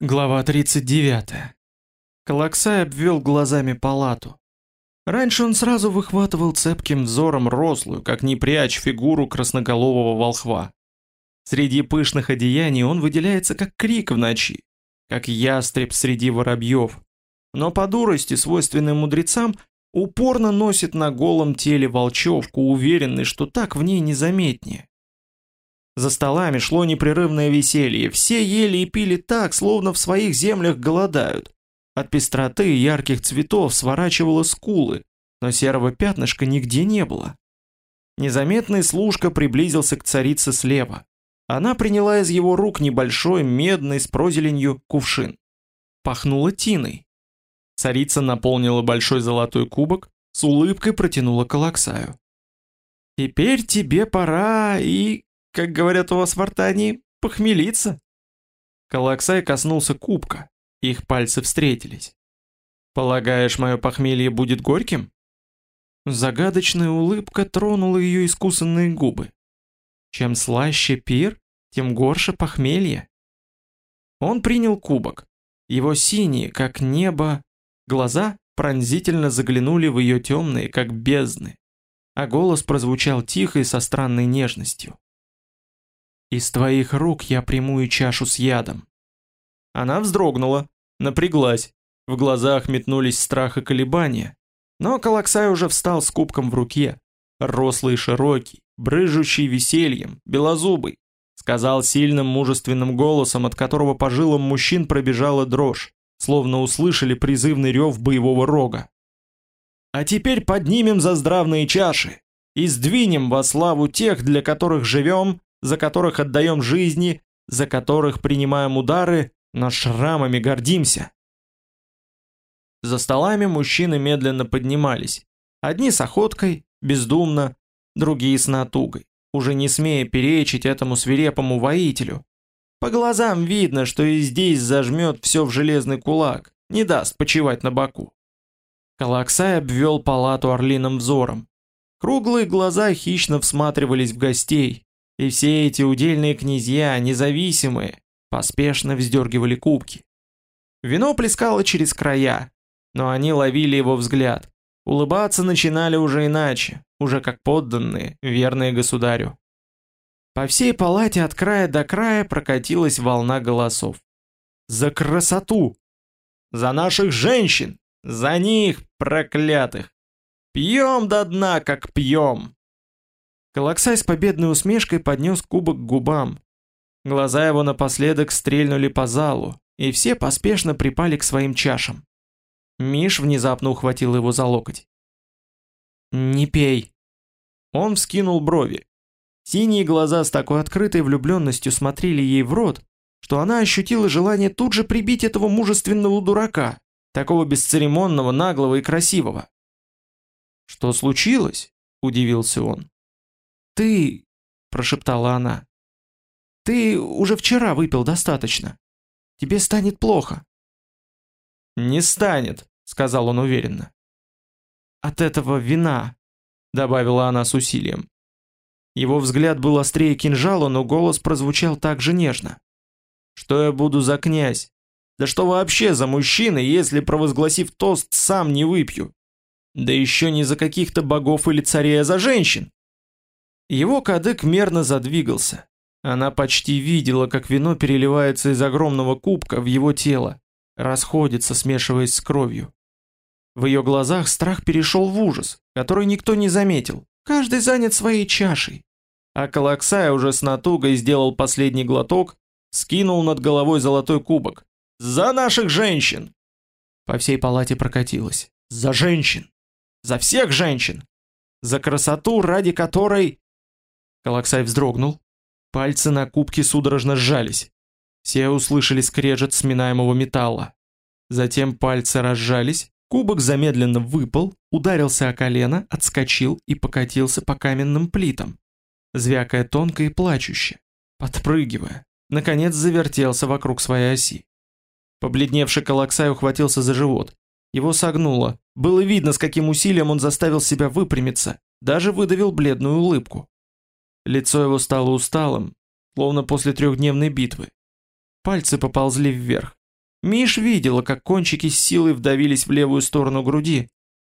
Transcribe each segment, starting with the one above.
Глава 39. Калаксай обвел глазами палату. Раньше он сразу выхватывал цепким взором рослую, как не прячь, фигуру красноголового волхва. Среди пышных одеяний он выделяется как крик в ночи, как ястреб среди воробьев. Но по дурости, свойственной мудрецам, упорно носит на голом теле волчевку, уверенный, что так в ней незаметнее. За столами шло непрерывное веселье, все ели и пили так, словно в своих землях голодают. От пестроты и ярких цветов сворачивало скулы, но серого пятнышка нигде не было. Незаметный служка приблизился к царице слева. Она приняла из его рук небольшой медный с прозеленью кувшин. Пахнуло тиной. Царица наполнила большой золотой кубок, с улыбкой протянула к Алаксаю. «Теперь тебе пора и как говорят у вас в Артании, похмелиться. Калаксай коснулся кубка, их пальцы встретились. Полагаешь, мое похмелье будет горьким? Загадочная улыбка тронула ее искусанные губы. Чем слаще пир, тем горше похмелье. Он принял кубок. Его синие, как небо, глаза пронзительно заглянули в ее темные, как бездны, а голос прозвучал тихо и со странной нежностью. Из твоих рук я приму чашу с ядом. Она вздрогнула, напряглась. В глазах метнулись страх и колебания. Но Калаксай уже встал с кубком в руке. Рослый и широкий, брыжущий весельем, белозубый. Сказал сильным мужественным голосом, от которого по жилам мужчин пробежала дрожь, словно услышали призывный рев боевого рога. «А теперь поднимем за здравные чаши и сдвинем во славу тех, для которых живем, за которых отдаем жизни, за которых принимаем удары, но шрамами гордимся. За столами мужчины медленно поднимались. Одни с охоткой, бездумно, другие с натугой, уже не смея перечить этому свирепому воителю. По глазам видно, что и здесь зажмет все в железный кулак, не даст почивать на боку. Калаксай обвел палату орлиным взором. Круглые глаза хищно всматривались в гостей, и все эти удельные князья, независимые, поспешно вздергивали кубки. Вино плескало через края, но они ловили его взгляд. Улыбаться начинали уже иначе, уже как подданные, верные государю. По всей палате от края до края прокатилась волна голосов. «За красоту! За наших женщин! За них, проклятых! Пьем до дна, как пьем!» Калаксай с победной усмешкой поднес кубок к губам. Глаза его напоследок стрельнули по залу, и все поспешно припали к своим чашам. Миш внезапно ухватил его за локоть. «Не пей!» Он вскинул брови. Синие глаза с такой открытой влюбленностью смотрели ей в рот, что она ощутила желание тут же прибить этого мужественного дурака, такого бесцеремонного, наглого и красивого. «Что случилось?» – удивился он. «Ты...» – прошептала она. «Ты уже вчера выпил достаточно. Тебе станет плохо». «Не станет», – сказал он уверенно. «От этого вина», – добавила она с усилием. Его взгляд был острее кинжала, но голос прозвучал так же нежно. «Что я буду за князь? Да что вообще за мужчина, если, провозгласив тост, сам не выпью? Да еще не за каких-то богов или царей, а за женщин!» Его кадык мерно задвигался. Она почти видела, как вино переливается из огромного кубка в его тело, расходится, смешиваясь с кровью. В ее глазах страх перешел в ужас, который никто не заметил. Каждый занят своей чашей. А Калаксай уже с натугой сделал последний глоток, скинул над головой золотой кубок. «За наших женщин!» По всей палате прокатилось. «За женщин! За всех женщин! За красоту, ради которой...» Калаксай вздрогнул. Пальцы на кубке судорожно сжались. Все услышали скрежет сминаемого металла. Затем пальцы разжались, кубок замедленно выпал, ударился о колено, отскочил и покатился по каменным плитам, звякая тонко и плачуще, подпрыгивая, наконец завертелся вокруг своей оси. Побледневший Калаксай ухватился за живот. Его согнуло. Было видно, с каким усилием он заставил себя выпрямиться, даже выдавил бледную улыбку. Лицо его стало усталым, словно после трехдневной битвы. Пальцы поползли вверх, Миш видела, как кончики с силой вдавились в левую сторону груди,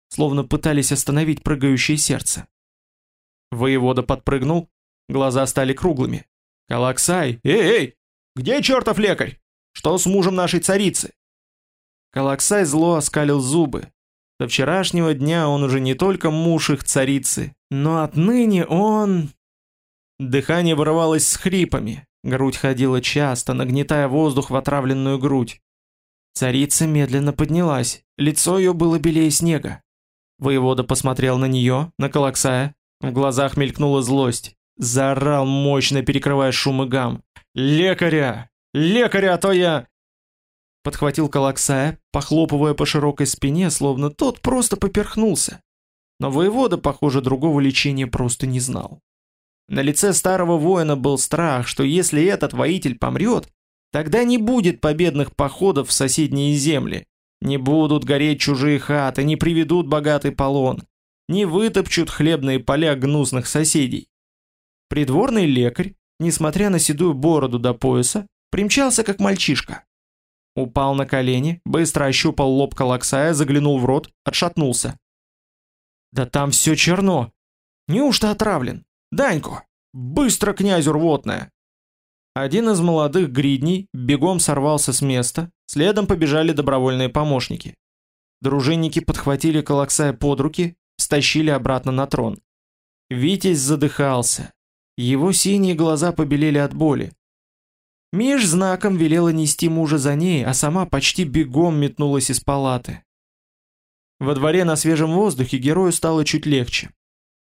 словно пытались остановить прыгающее сердце. Воевода подпрыгнул, глаза стали круглыми. «Калаксай! Эй, эй! Где чертов лекарь? Что с мужем нашей царицы?» Калаксай зло оскалил зубы. До вчерашнего дня он уже не только муж их царицы, но отныне он... Дыхание вырывалось с хрипами, грудь ходила часто, нагнетая воздух в отравленную грудь. Царица медленно поднялась, лицо ее было белее снега. Воевода посмотрел на нее, на Калаксая, в глазах мелькнула злость. Заорал мощно, перекрывая шум и гам. «Лекаря! Лекаря, а то я...» Подхватил Калаксая, похлопывая по широкой спине, словно тот просто поперхнулся. Но воевода, похоже, другого лечения просто не знал. На лице старого воина был страх, что если этот воитель помрет, Тогда не будет победных походов в соседние земли, не будут гореть чужие хаты, не приведут богатый полон, не вытопчут хлебные поля гнусных соседей. Придворный лекарь, несмотря на седую бороду до пояса, примчался как мальчишка. Упал на колени, быстро ощупал лоб Калаксая, заглянул в рот, отшатнулся. «Да там все черно! Неужто отравлен? Данько, быстро князю рвотное!» Один из молодых гридней бегом сорвался с места, следом побежали добровольные помощники. Дружинники подхватили Калаксая под руки, стащили обратно на трон. Витязь задыхался. Его синие глаза побелели от боли. Миш знаком велела нести мужа за ней, а сама почти бегом метнулась из палаты. Во дворе на свежем воздухе герою стало чуть легче.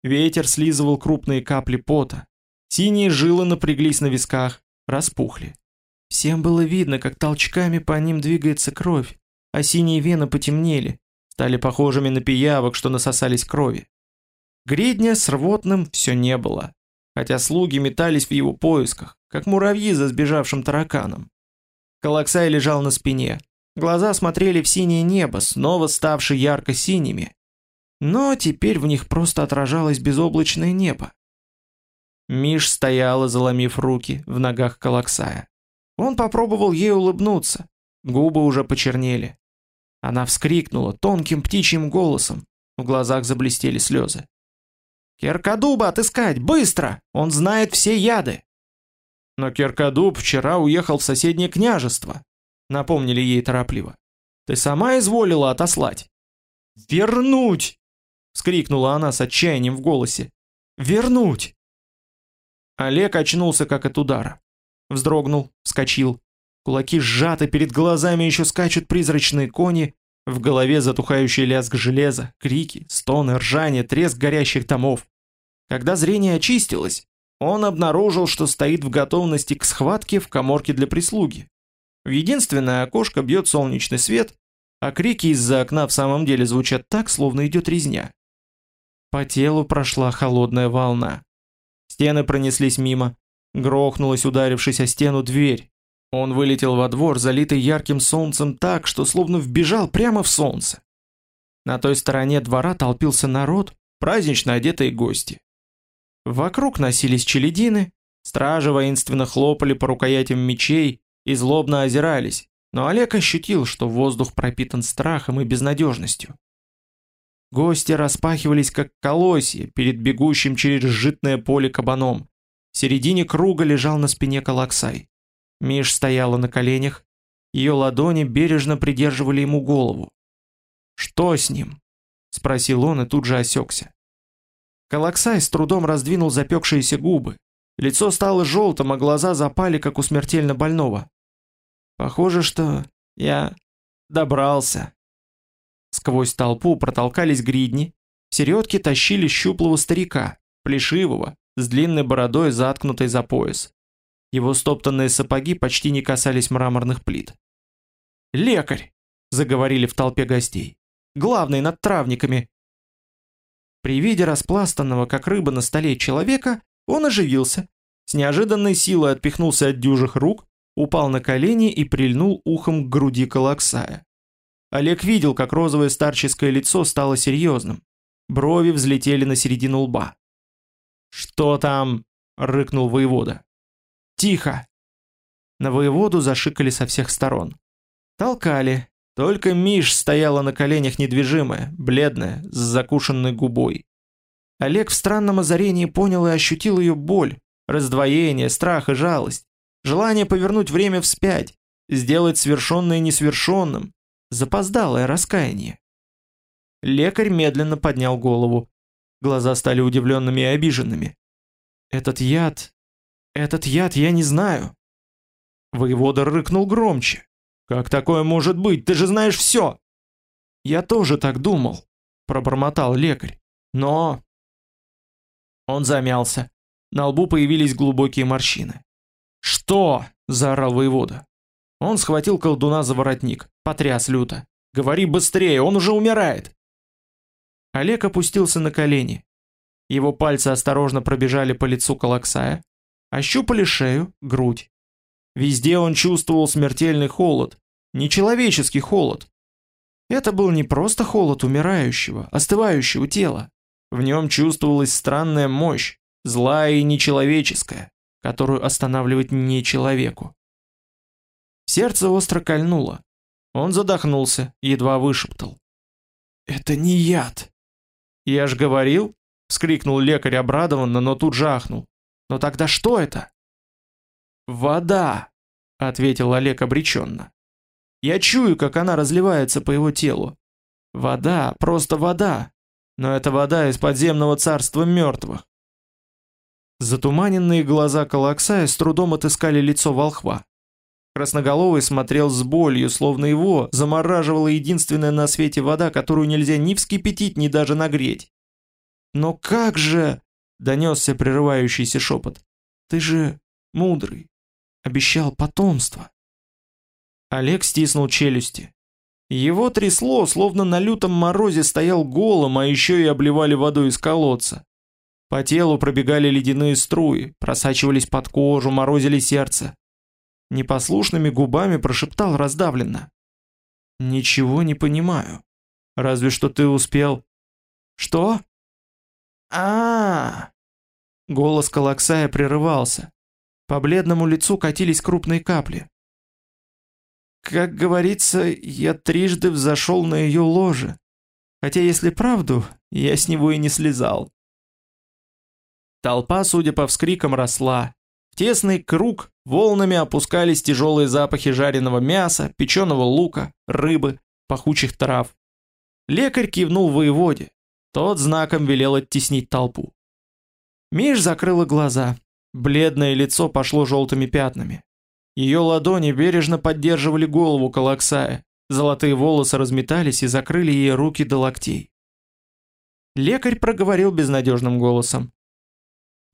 Ветер слизывал крупные капли пота. Синие жилы напряглись на висках, распухли. Всем было видно, как толчками по ним двигается кровь, а синие вены потемнели, стали похожими на пиявок, что насосались крови. Гридня с рвотным все не было, хотя слуги метались в его поисках, как муравьи за сбежавшим тараканом. Калаксай лежал на спине, глаза смотрели в синее небо, снова ставшие ярко-синими, но теперь в них просто отражалось безоблачное небо. Миш стояла, заломив руки в ногах Калаксая. Он попробовал ей улыбнуться. Губы уже почернели. Она вскрикнула тонким птичьим голосом. В глазах заблестели слезы. «Керкадуба отыскать! Быстро! Он знает все яды!» «Но Керкадуб вчера уехал в соседнее княжество», напомнили ей торопливо. «Ты сама изволила отослать?» «Вернуть!» — вскрикнула она с отчаянием в голосе. «Вернуть!» Олег очнулся как от удара. Вздрогнул, вскочил. Кулаки сжаты, перед глазами еще скачут призрачные кони, в голове затухающий лязг железа, крики, стоны, ржание, треск горящих домов. Когда зрение очистилось, он обнаружил, что стоит в готовности к схватке в каморке для прислуги. В единственное окошко бьет солнечный свет, а крики из-за окна в самом деле звучат так, словно идет резня. По телу прошла холодная волна. Стены пронеслись мимо. Грохнулась, ударившись о стену, дверь. Он вылетел во двор, залитый ярким солнцем так, что словно вбежал прямо в солнце. На той стороне двора толпился народ, празднично одетые гости. Вокруг носились челядины, стражи воинственно хлопали по рукоятям мечей и злобно озирались, но Олег ощутил, что воздух пропитан страхом и безнадежностью. Гости распахивались как колосья перед бегущим через житное поле кабаном. В середине круга лежал на спине Калаксай. Миш стояла на коленях, ее ладони бережно придерживали ему голову. «Что с ним?» — спросил он и тут же осекся. Калаксай с трудом раздвинул запекшиеся губы. Лицо стало желтым, а глаза запали, как у смертельно больного. «Похоже, что я добрался», Сквозь толпу протолкались гридни, середки тащили щуплого старика, плешивого, с длинной бородой, заткнутой за пояс. Его стоптанные сапоги почти не касались мраморных плит. «Лекарь!» — заговорили в толпе гостей. «Главный над травниками!» При виде распластанного, как рыба на столе, человека, он оживился, с неожиданной силой отпихнулся от дюжих рук, упал на колени и прильнул ухом к груди Калаксая. Олег видел, как розовое старческое лицо стало серьезным. Брови взлетели на середину лба. «Что там?» — рыкнул воевода. «Тихо!» На воеводу зашикали со всех сторон. Толкали. Только Миш стояла на коленях недвижимая, бледная, с закушенной губой. Олег в странном озарении понял и ощутил ее боль, раздвоение, страх и жалость, желание повернуть время вспять, сделать свершенное несвершенным, запоздалое раскаяние. Лекарь медленно поднял голову. Глаза стали удивленными и обиженными. Этот яд... Этот яд я не знаю. Воевода рыкнул громче. Как такое может быть? Ты же знаешь все. Я тоже так думал, пробормотал лекарь. Но... Он замялся. На лбу появились глубокие морщины. «Что?» – заорал воевода. Он схватил колдуна за воротник, потряс люто. «Говори быстрее, он уже умирает!» Олег опустился на колени. Его пальцы осторожно пробежали по лицу Калаксая, ощупали шею, грудь. Везде он чувствовал смертельный холод, нечеловеческий холод. Это был не просто холод умирающего, остывающего тела. В нем чувствовалась странная мощь, злая и нечеловеческая, которую останавливать не человеку. Сердце остро кольнуло. Он задохнулся, едва вышептал. «Это не яд!» «Я ж говорил!» — вскрикнул лекарь обрадованно, но тут жахнул. «Но тогда что это?» «Вода!» — ответил Олег обреченно. «Я чую, как она разливается по его телу. Вода, просто вода, но это вода из подземного царства мертвых». Затуманенные глаза Калаксая с трудом отыскали лицо волхва. Красноголовый смотрел с болью, словно его замораживала единственная на свете вода, которую нельзя ни вскипятить, ни даже нагреть. «Но как же...» — донесся прерывающийся шепот. «Ты же мудрый, обещал потомство». Олег стиснул челюсти. Его трясло, словно на лютом морозе стоял голым, а еще и обливали водой из колодца. По телу пробегали ледяные струи, просачивались под кожу, морозили сердце непослушными губами прошептал раздавленно. «Ничего не понимаю. Разве что ты успел...» «Что?» а, -а, -а Голос Калаксая прерывался. По бледному лицу катились крупные капли. «Как говорится, я трижды взошел на ее ложе. Хотя, если правду, я с него и не слезал». Толпа, судя по вскрикам, росла, тесный круг волнами опускались тяжелые запахи жареного мяса, печеного лука, рыбы, пахучих трав. Лекарь кивнул воеводе. Тот знаком велел оттеснить толпу. Миш закрыла глаза. Бледное лицо пошло желтыми пятнами. Ее ладони бережно поддерживали голову Калаксая. Золотые волосы разметались и закрыли ей руки до локтей. Лекарь проговорил безнадежным голосом.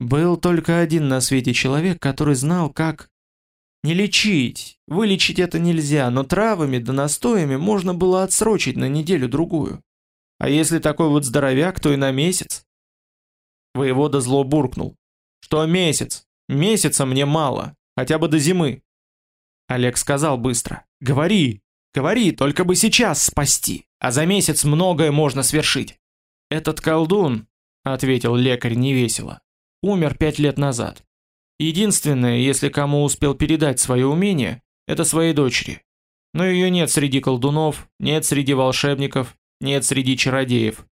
Был только один на свете человек, который знал, как... Не лечить, вылечить это нельзя, но травами да настоями можно было отсрочить на неделю-другую. А если такой вот здоровяк, то и на месяц. Воевода зло буркнул. Что месяц? Месяца мне мало, хотя бы до зимы. Олег сказал быстро. Говори, говори, только бы сейчас спасти, а за месяц многое можно свершить. Этот колдун, ответил лекарь невесело, умер пять лет назад. Единственное, если кому успел передать свое умение, это своей дочери. Но ее нет среди колдунов, нет среди волшебников, нет среди чародеев.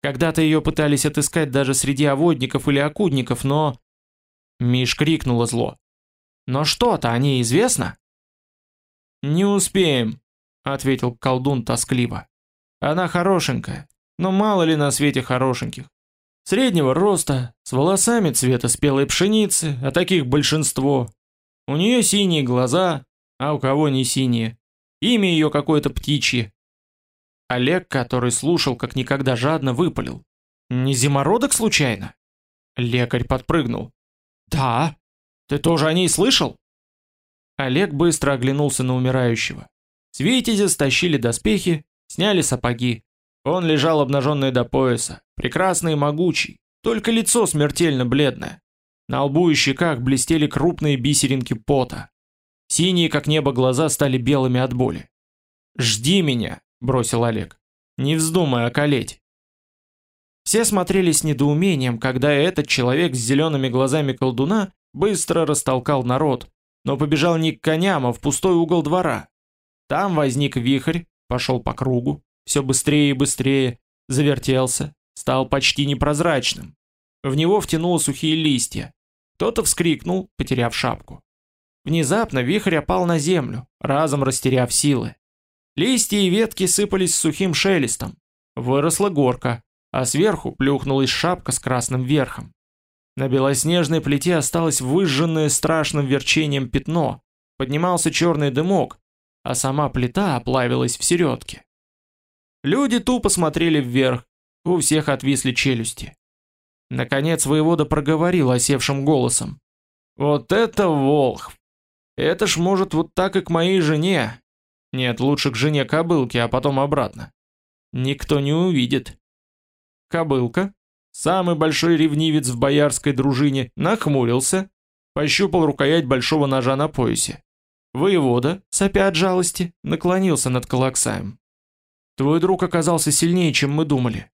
Когда-то ее пытались отыскать даже среди оводников или окудников, но... Миш крикнула зло. Но что-то о ней известно? Не успеем, ответил колдун тоскливо. Она хорошенькая, но мало ли на свете хорошеньких. Среднего роста, с волосами цвета спелой пшеницы, а таких большинство. У нее синие глаза, а у кого не синие. Имя ее какое-то птичье. Олег, который слушал как никогда жадно, выпалил. «Не зимородок случайно?» Лекарь подпрыгнул. «Да. Ты тоже о ней слышал?» Олег быстро оглянулся на умирающего. С Витязя стащили доспехи, сняли сапоги. Он лежал обнаженный до пояса, прекрасный и могучий, только лицо смертельно бледное. На лбу и щеках блестели крупные бисеринки пота. Синие, как небо, глаза стали белыми от боли. «Жди меня», — бросил Олег. «Не вздумай околеть». Все смотрели с недоумением, когда этот человек с зелеными глазами колдуна быстро растолкал народ, но побежал не к коням, а в пустой угол двора. Там возник вихрь, пошел по кругу, все быстрее и быстрее, завертелся, стал почти непрозрачным. В него втянуло сухие листья. Кто-то вскрикнул, потеряв шапку. Внезапно вихрь опал на землю, разом растеряв силы. Листья и ветки сыпались с сухим шелестом. Выросла горка, а сверху плюхнулась шапка с красным верхом. На белоснежной плите осталось выжженное страшным верчением пятно, поднимался черный дымок, а сама плита оплавилась в середке. Люди тупо смотрели вверх, у всех отвисли челюсти. Наконец воевода проговорил осевшим голосом. «Вот это волхв! Это ж может вот так и к моей жене. Нет, лучше к жене кобылки, а потом обратно. Никто не увидит». Кобылка, самый большой ревнивец в боярской дружине, нахмурился, пощупал рукоять большого ножа на поясе. Воевода, сопя от жалости, наклонился над Калаксаем. «Твой друг оказался сильнее, чем мы думали».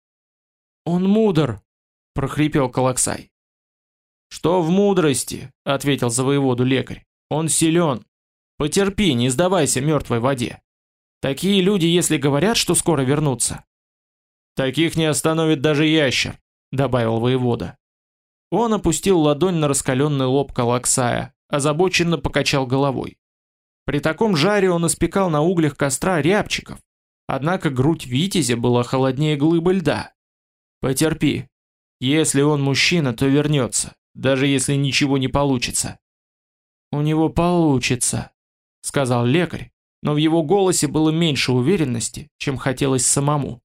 «Он мудр», — прохрипел Калаксай. «Что в мудрости?» — ответил за воеводу лекарь. «Он силен. Потерпи, не сдавайся мертвой воде. Такие люди, если говорят, что скоро вернутся...» «Таких не остановит даже ящер», — добавил воевода. Он опустил ладонь на раскаленный лоб Калаксая, озабоченно покачал головой. При таком жаре он испекал на углях костра рябчиков, однако грудь Витязя была холоднее глыбы льда. Потерпи. Если он мужчина, то вернется, даже если ничего не получится. У него получится, сказал лекарь, но в его голосе было меньше уверенности, чем хотелось самому.